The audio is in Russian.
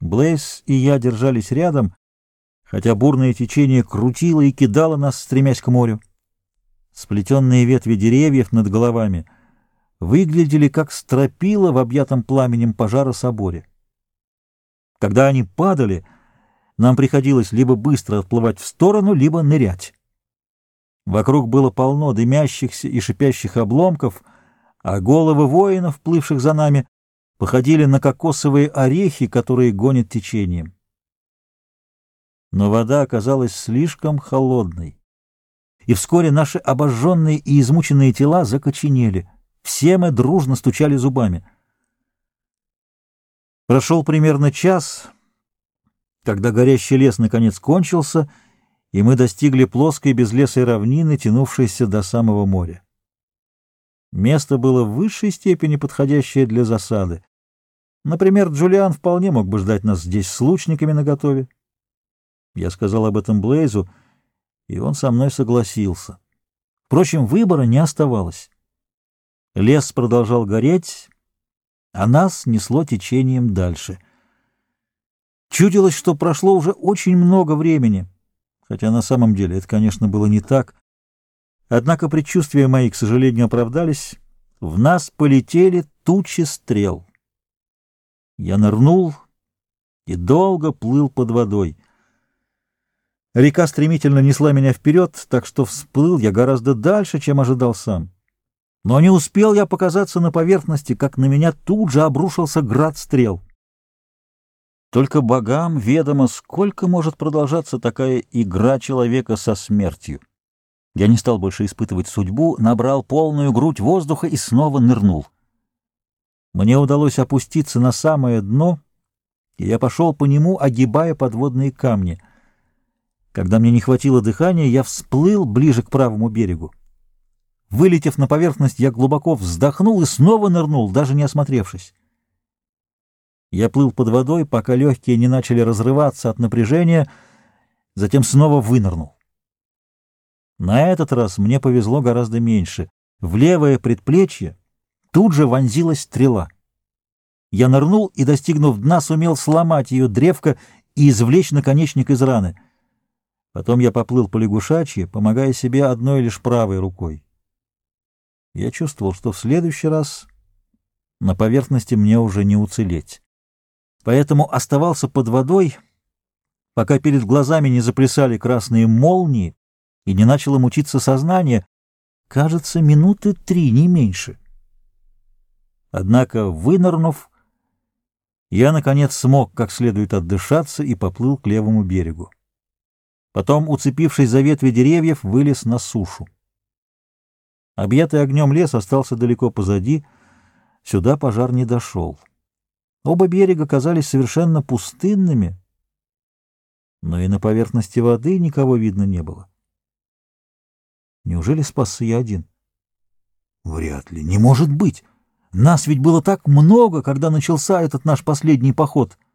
Блейз и я держались рядом, хотя бурное течение крутило и кидало нас, стремясь к морю. Сплетенные ветви деревьев над головами выглядели как стропила в объятом пламенем пожара соборе. Когда они падали, нам приходилось либо быстро отплывать в сторону, либо нырять. Вокруг было полно дымящихся и шипящих обломков, а головы воинов, плывших за нами, походили на кокосовые орехи, которые гонят течением. Но вода оказалась слишком холодной, и вскоре наши обожженные и измученные тела закоченели. Все мы дружно стучали зубами. Прошел примерно час, когда горящий лес наконец кончился, и мы достигли плоской безлесой равнины, тянувшейся до самого моря. Место было в высшей степени подходящее для засады. Например, Джулиан вполне мог бы ждать нас здесь с лучниками наготове. Я сказал об этом Блейзу, и он со мной согласился. Впрочем, выбора не оставалось. Лес продолжал гореть, а нас несло течением дальше. Чудилось, что прошло уже очень много времени, хотя на самом деле это, конечно, было не так. Однако предчувствия мои, к сожалению, оправдались. В нас полетели тучи стрел. Я нырнул и долго плыл под водой. Река стремительно несла меня вперед, так что всплыл я гораздо дальше, чем ожидал сам. Но не успел я показаться на поверхности, как на меня тут же обрушился град стрел. Только богам ведомо, сколько может продолжаться такая игра человека со смертью. Я не стал больше испытывать судьбу, набрал полную грудь воздуха и снова нырнул. Мне удалось опуститься на самое дно, и я пошел по нему, огибая подводные камни. Когда мне не хватило дыхания, я всплыл ближе к правому берегу. Вылетев на поверхность, я глубоко вздохнул и снова нырнул, даже не осмотревшись. Я плыл под водой, пока легкие не начали разрываться от напряжения, затем снова вынырнул. На этот раз мне повезло гораздо меньше. В левое предплечье Тут же вонзилась стрела. Я нырнул и, достигнув дна, сумел сломать ее древко и извлечь наконечник из раны. Потом я поплыл по лягушачьи, помогая себе одной лишь правой рукой. Я чувствовал, что в следующий раз на поверхности мне уже не уцелеть. Поэтому оставался под водой, пока перед глазами не заплясали красные молнии и не начало мучиться сознание, кажется, минуты три, не меньше. Однако, вынырнув, я, наконец, смог как следует отдышаться и поплыл к левому берегу. Потом, уцепившись за ветви деревьев, вылез на сушу. Объятый огнем лес остался далеко позади, сюда пожар не дошел. Оба берега казались совершенно пустынными, но и на поверхности воды никого видно не было. Неужели спасся я один? Вряд ли, не может быть! Нас ведь было так много, когда начался этот наш последний поход —